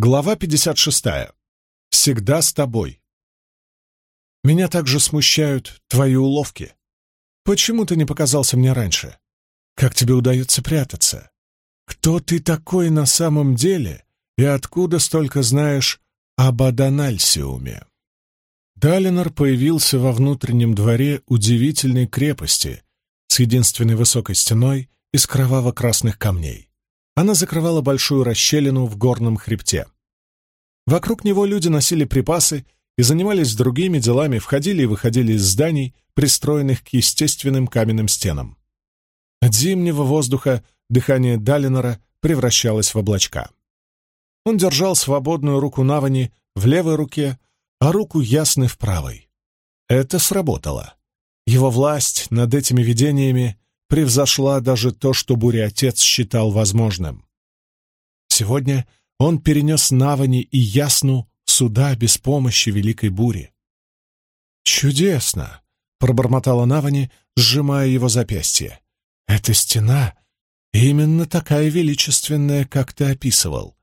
Глава 56. Всегда с тобой. Меня также смущают твои уловки. Почему ты не показался мне раньше? Как тебе удается прятаться? Кто ты такой на самом деле и откуда столько знаешь об Адональсиуме? Далинор появился во внутреннем дворе удивительной крепости с единственной высокой стеной из кроваво-красных камней. Она закрывала большую расщелину в горном хребте. Вокруг него люди носили припасы и занимались другими делами, входили и выходили из зданий, пристроенных к естественным каменным стенам. От зимнего воздуха дыхание Далинора превращалось в облачка. Он держал свободную руку Навани в левой руке, а руку Ясны в правой. Это сработало. Его власть над этими видениями превзошла даже то, что Буря-отец считал возможным. Сегодня он перенес Навани и Ясну сюда без помощи Великой Бури. «Чудесно!» — пробормотала Навани, сжимая его запястье. «Эта стена именно такая величественная, как ты описывал.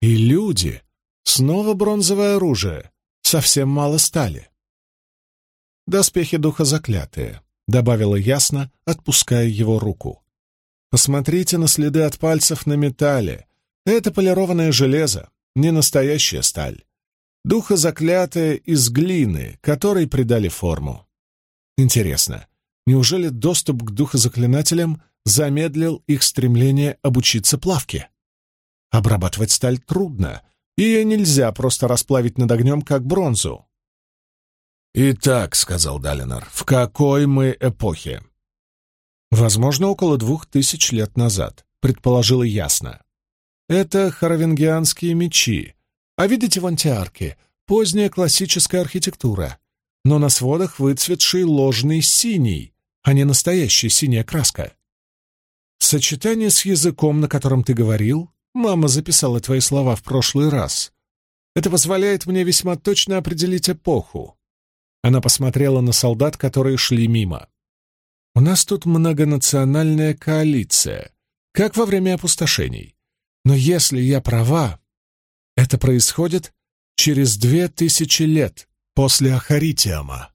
И люди, снова бронзовое оружие, совсем мало стали». Доспехи духа заклятые, — добавила ясно, отпуская его руку. «Посмотрите на следы от пальцев на металле. Это полированное железо, не настоящая сталь. Духа заклятая из глины, которой придали форму. Интересно, неужели доступ к духозаклинателям замедлил их стремление обучиться плавке? Обрабатывать сталь трудно, ее нельзя просто расплавить над огнем, как бронзу. «Итак», — сказал Далинор, — «в какой мы эпохе?» «Возможно, около двух тысяч лет назад», — предположила ясно. «Это харавенгианские мечи. А видите вон те арки? Поздняя классическая архитектура. Но на сводах выцветший ложный синий, а не настоящая синяя краска. Сочетание с языком, на котором ты говорил, мама записала твои слова в прошлый раз. Это позволяет мне весьма точно определить эпоху. Она посмотрела на солдат, которые шли мимо. «У нас тут многонациональная коалиция, как во время опустошений. Но если я права, это происходит через две тысячи лет после Ахаритиама».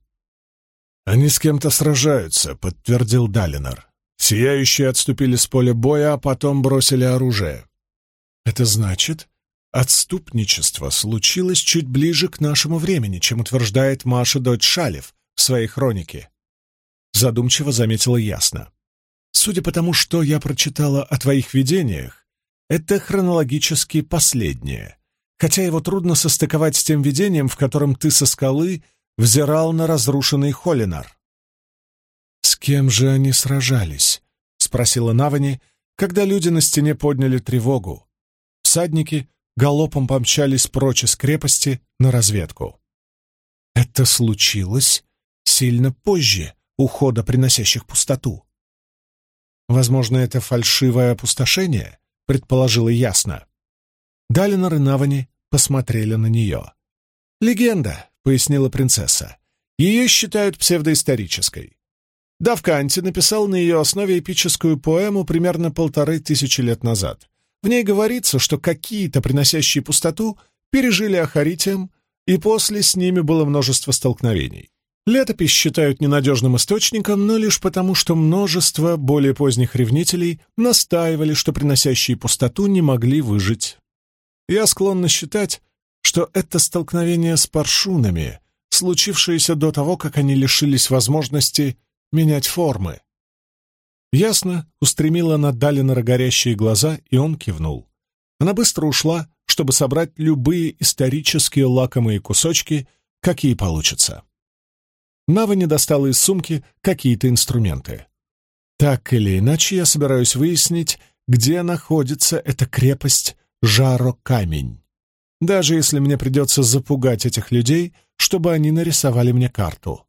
«Они с кем-то сражаются», — подтвердил Далинор. «Сияющие отступили с поля боя, а потом бросили оружие». «Это значит, Отступничество случилось чуть ближе к нашему времени, чем утверждает Маша дочь Шалев в своей хронике. Задумчиво заметила ясно. Судя по тому, что я прочитала о твоих видениях, это хронологически последнее, хотя его трудно состыковать с тем видением, в котором ты со скалы взирал на разрушенный Холинар. «С кем же они сражались?» — спросила Навани, когда люди на стене подняли тревогу. Всадники галопом помчались прочь из крепости на разведку. Это случилось сильно позже ухода, приносящих пустоту. Возможно, это фальшивое опустошение, предположила ясно. Далинор и Навани посмотрели на нее. «Легенда», — пояснила принцесса. «Ее считают псевдоисторической. Давканти написал на ее основе эпическую поэму примерно полторы тысячи лет назад. В ней говорится, что какие-то, приносящие пустоту, пережили Ахаритием, и после с ними было множество столкновений. Летопись считают ненадежным источником, но лишь потому, что множество более поздних ревнителей настаивали, что приносящие пустоту не могли выжить. Я склонна считать, что это столкновение с паршунами, случившееся до того, как они лишились возможности менять формы. Ясно устремила на Далинора горящие глаза, и он кивнул. Она быстро ушла, чтобы собрать любые исторические лакомые кусочки, какие получатся. Нава не достала из сумки какие-то инструменты. Так или иначе, я собираюсь выяснить, где находится эта крепость Жаро-Камень. Даже если мне придется запугать этих людей, чтобы они нарисовали мне карту.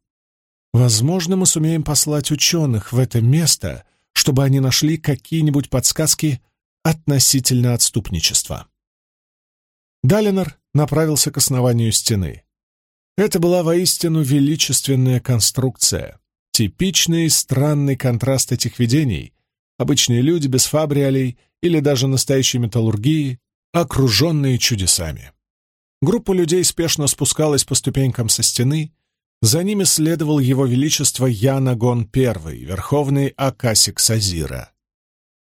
Возможно, мы сумеем послать ученых в это место, чтобы они нашли какие-нибудь подсказки относительно отступничества. Далинор направился к основанию стены. Это была воистину величественная конструкция, типичный странный контраст этих видений, обычные люди без фабриолей или даже настоящей металлургии, окруженные чудесами. Группа людей спешно спускалась по ступенькам со стены, за ними следовал его величество Янагон I, верховный Акасик Сазира.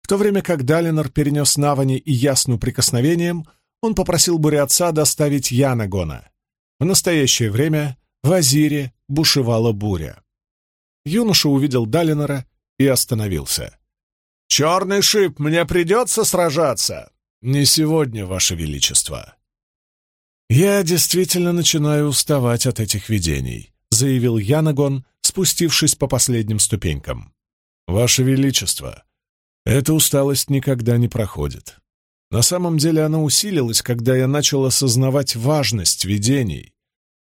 В то время как Далинор перенес Навани и Ясну прикосновением, он попросил буря доставить Янагона. В настоящее время в Азире бушевала буря. Юноша увидел Далинора и остановился. «Черный шип, мне придется сражаться!» «Не сегодня, Ваше Величество!» «Я действительно начинаю уставать от этих видений», — заявил Янагон, спустившись по последним ступенькам. «Ваше Величество, эта усталость никогда не проходит. На самом деле она усилилась, когда я начал осознавать важность видений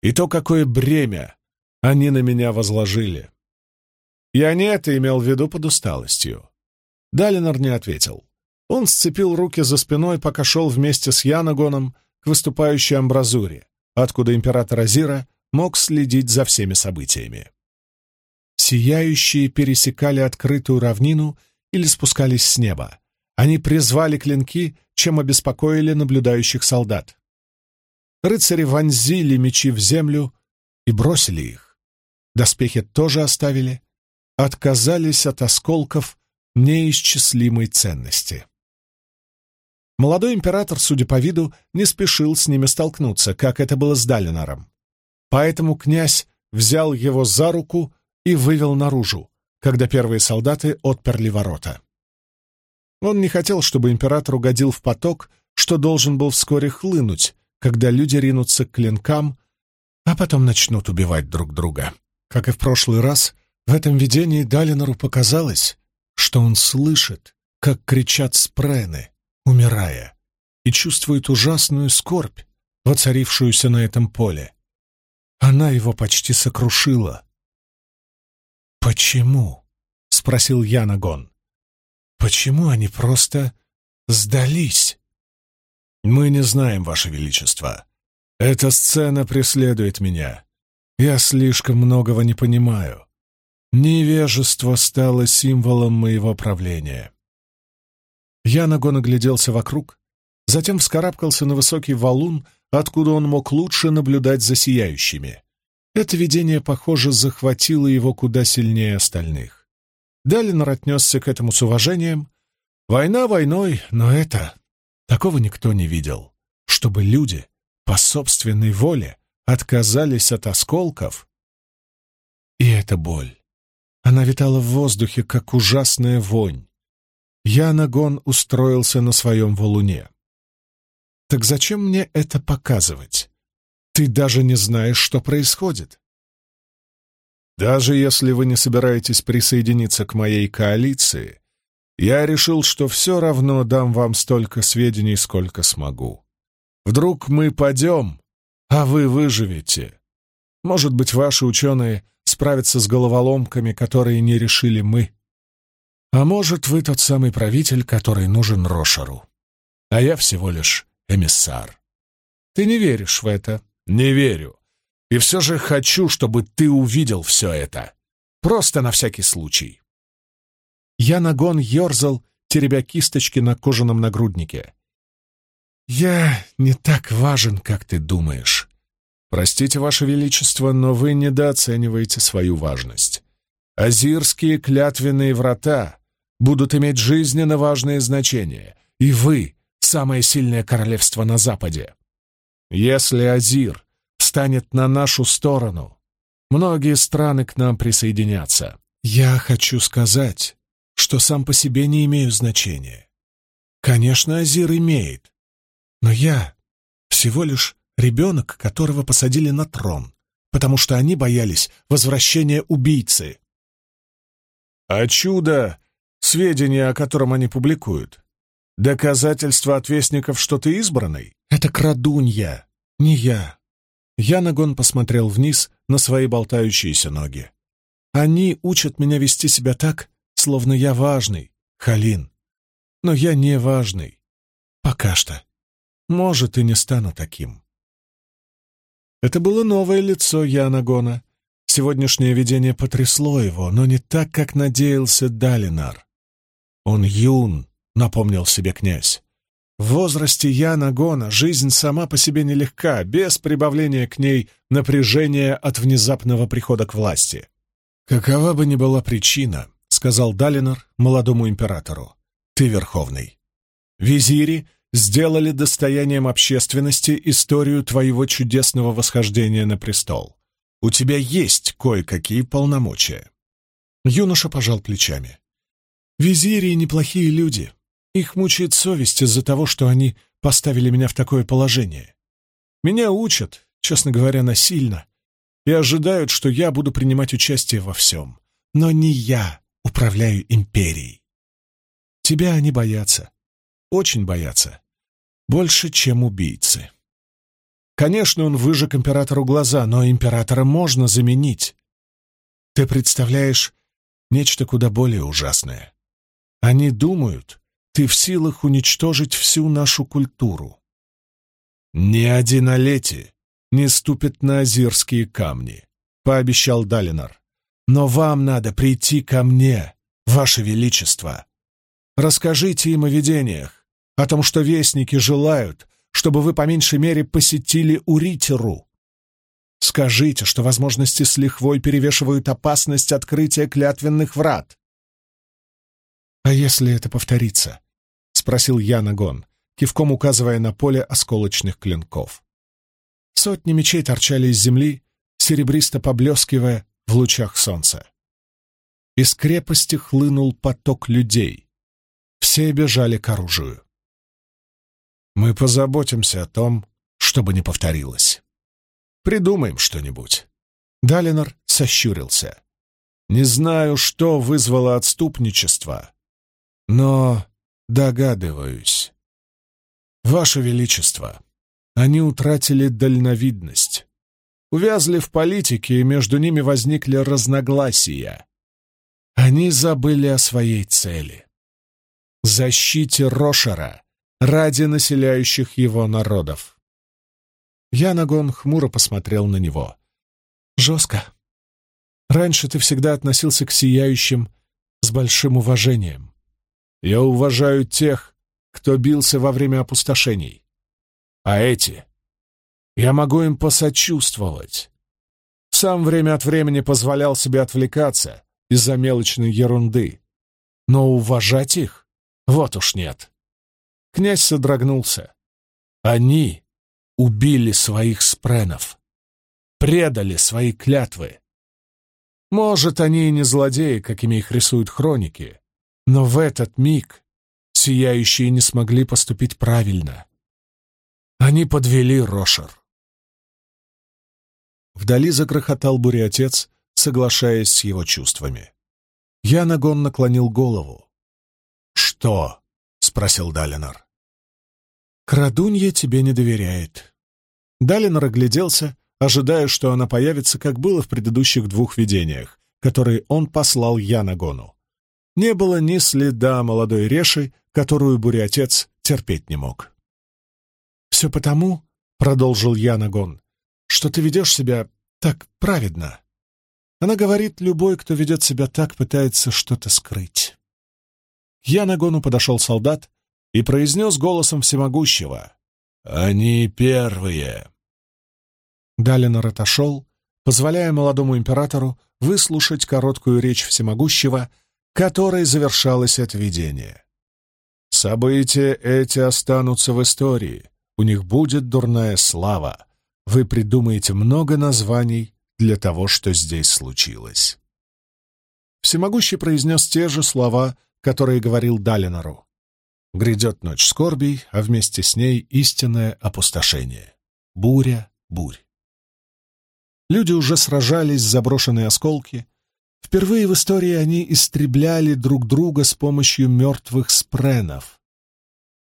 и то, какое бремя они на меня возложили. Я не это имел в виду под усталостью. Далинор не ответил. Он сцепил руки за спиной, пока шел вместе с Янагоном к выступающей амбразуре, откуда император Азира мог следить за всеми событиями. Сияющие пересекали открытую равнину или спускались с неба. Они призвали клинки, чем обеспокоили наблюдающих солдат. Рыцари вонзили мечи в землю и бросили их. Доспехи тоже оставили, отказались от осколков неисчислимой ценности. Молодой император, судя по виду, не спешил с ними столкнуться, как это было с Далинором. Поэтому князь взял его за руку и вывел наружу, когда первые солдаты отперли ворота. Он не хотел, чтобы император угодил в поток, что должен был вскоре хлынуть, когда люди ринутся к клинкам, а потом начнут убивать друг друга. Как и в прошлый раз, в этом видении Далинору показалось, что он слышит, как кричат спрены, умирая, и чувствует ужасную скорбь, воцарившуюся на этом поле. Она его почти сокрушила. «Почему?» — спросил Янагон. «Почему они просто сдались?» «Мы не знаем, Ваше Величество. Эта сцена преследует меня. Я слишком многого не понимаю. Невежество стало символом моего правления. Янагон огляделся вокруг, затем вскарабкался на высокий валун, откуда он мог лучше наблюдать за сияющими. Это видение, похоже, захватило его куда сильнее остальных. Далинор отнесся к этому с уважением. Война войной, но это... Такого никто не видел. Чтобы люди по собственной воле отказались от осколков. И эта боль. Она витала в воздухе, как ужасная вонь. Янагон устроился на своем валуне. «Так зачем мне это показывать? Ты даже не знаешь, что происходит». «Даже если вы не собираетесь присоединиться к моей коалиции, я решил, что все равно дам вам столько сведений, сколько смогу. Вдруг мы падем, а вы выживете. Может быть, ваши ученые справятся с головоломками, которые не решили мы. А может, вы тот самый правитель, который нужен Рошару. А я всего лишь эмиссар. Ты не веришь в это? Не верю. И все же хочу, чтобы ты увидел все это. Просто на всякий случай. Я нагон ерзал, теребя кисточки на кожаном нагруднике. «Я не так важен, как ты думаешь. Простите, Ваше Величество, но вы недооцениваете свою важность. Азирские клятвенные врата будут иметь жизненно важное значение, и вы — самое сильное королевство на Западе. Если Азир станет на нашу сторону, многие страны к нам присоединятся. Я хочу сказать, что сам по себе не имею значения. Конечно, Азир имеет, но я всего лишь ребенок, которого посадили на трон, потому что они боялись возвращения убийцы. А чудо Сведения, о котором они публикуют. Доказательства от вестников, что ты избранный? Это крадунья, не я. Янагон посмотрел вниз на свои болтающиеся ноги. Они учат меня вести себя так, словно я важный, Халин. Но я не важный. Пока что. Может, и не стану таким. Это было новое лицо Янагона. Сегодняшнее видение потрясло его, но не так, как надеялся Далинар. «Он юн», — напомнил себе князь. В возрасте Яна Гона жизнь сама по себе нелегка, без прибавления к ней напряжения от внезапного прихода к власти. «Какова бы ни была причина», — сказал Далинор молодому императору, — «ты верховный. Визири сделали достоянием общественности историю твоего чудесного восхождения на престол. У тебя есть кое-какие полномочия». Юноша пожал плечами. «Визири — неплохие люди. Их мучает совесть из-за того, что они поставили меня в такое положение. Меня учат, честно говоря, насильно, и ожидают, что я буду принимать участие во всем. Но не я управляю империей. Тебя они боятся. Очень боятся. Больше, чем убийцы. Конечно, он выжег императору глаза, но императора можно заменить. Ты представляешь нечто куда более ужасное. Они думают, ты в силах уничтожить всю нашу культуру. Ни один Олети не ступит на азирские камни, — пообещал Далинар. Но вам надо прийти ко мне, ваше величество. Расскажите им о видениях, о том, что вестники желают, чтобы вы по меньшей мере посетили Уритеру. Скажите, что возможности с лихвой перевешивают опасность открытия клятвенных врат. «А если это повторится?» — спросил Янагон, кивком указывая на поле осколочных клинков. Сотни мечей торчали из земли, серебристо поблескивая в лучах солнца. Из крепости хлынул поток людей. Все бежали к оружию. Мы позаботимся о том, чтобы не повторилось. Придумаем что-нибудь. Далинор сощурился. Не знаю, что вызвало отступничество, но догадываюсь. Ваше Величество, они утратили дальновидность. Увязли в политике, и между ними возникли разногласия. Они забыли о своей цели — защите Рошера ради населяющих его народов. Янагон хмуро посмотрел на него. «Жестко. Раньше ты всегда относился к сияющим с большим уважением. Я уважаю тех, кто бился во время опустошений. А эти? Я могу им посочувствовать. Сам время от времени позволял себе отвлекаться из-за мелочной ерунды. Но уважать их? Вот уж нет. Князь содрогнулся. Они убили своих спренов, предали свои клятвы. Может, они и не злодеи, какими их рисуют хроники, но в этот миг сияющие не смогли поступить правильно. Они подвели Рошер. Вдали загрохотал буря-отец, соглашаясь с его чувствами. Янагон наклонил голову. «Что?» — спросил Далинор. «Крадунья тебе не доверяет». Далинор огляделся, ожидая, что она появится, как было в предыдущих двух видениях, которые он послал Янагону. Не было ни следа молодой реши, которую буря-отец терпеть не мог. «Все потому, — продолжил Янагон, — что ты ведешь себя так праведно. Она говорит, любой, кто ведет себя так, пытается что-то скрыть». К Янагону подошел солдат и произнес голосом всемогущего. «Они первые!» Далинор отошел, позволяя молодому императору выслушать короткую речь всемогущего, которой завершалось отведение. События эти останутся в истории, у них будет дурная слава. Вы придумаете много названий для того, что здесь случилось. Всемогущий произнес те же слова, которые говорил Далинору. Грядет ночь скорбей, а вместе с ней истинное опустошение. Буря, бурь. Люди уже сражались с заброшенные осколки. Впервые в истории они истребляли друг друга с помощью мертвых спренов.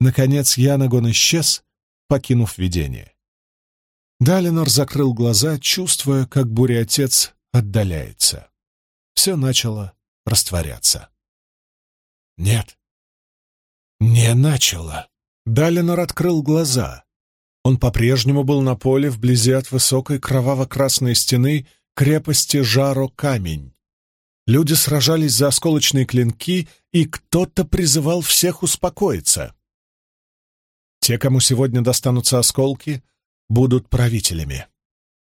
Наконец Янагон исчез, покинув видение. Далинор закрыл глаза, чувствуя, как буря-отец отдаляется. Все начало растворяться. Нет, не начало. Далинор открыл глаза. Он по-прежнему был на поле вблизи от высокой кроваво-красной стены крепости Жаро-Камень. Люди сражались за осколочные клинки, и кто-то призывал всех успокоиться. Те, кому сегодня достанутся осколки, будут правителями.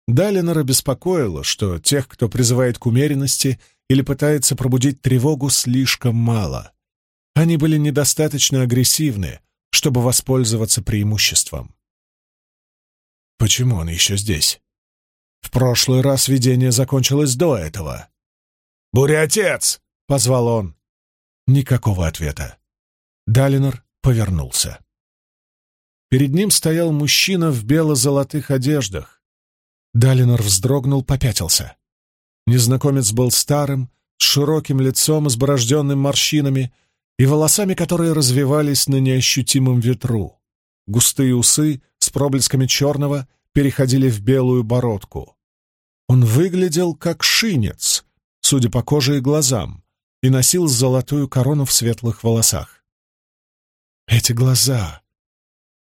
Далинора беспокоило, что тех, кто призывает к умеренности или пытается пробудить тревогу, слишком мало. Они были недостаточно агрессивны, чтобы воспользоваться преимуществом. Почему он еще здесь? В прошлый раз видение закончилось до этого. «Буря-отец!» — позвал он. Никакого ответа. Далинор повернулся. Перед ним стоял мужчина в бело-золотых одеждах. Далинор вздрогнул, попятился. Незнакомец был старым, с широким лицом, изборожденным морщинами и волосами, которые развивались на неощутимом ветру. Густые усы с проблесками черного переходили в белую бородку. Он выглядел как шинец, судя по коже и глазам, и носил золотую корону в светлых волосах. Эти глаза!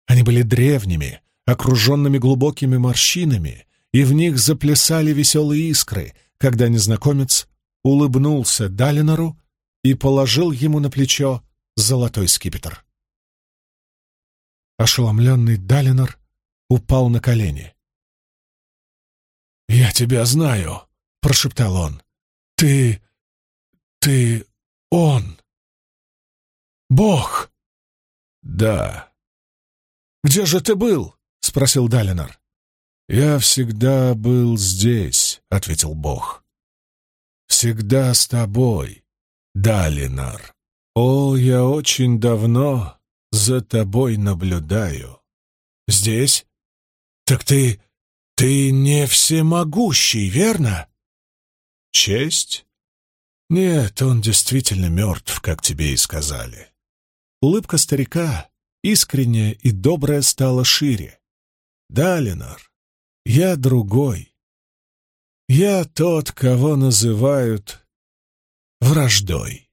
Они были древними, окруженными глубокими морщинами, и в них заплясали веселые искры, когда незнакомец улыбнулся Далинору и положил ему на плечо золотой скипетр. Ошеломленный Далинор упал на колени. «Я тебя знаю», — прошептал он. «Ты... ты... он... Бог!» «Да». «Где же ты был?» — спросил Далинор. «Я всегда был здесь», — ответил Бог. «Всегда с тобой, Далинар. О, я очень давно за тобой наблюдаю». «Здесь? Так ты... ты не всемогущий, верно?» «Честь?» «Нет, он действительно мертв, как тебе и сказали». Улыбка старика, искренняя и добрая, стала шире. «Да, Ленар, я другой. Я тот, кого называют враждой».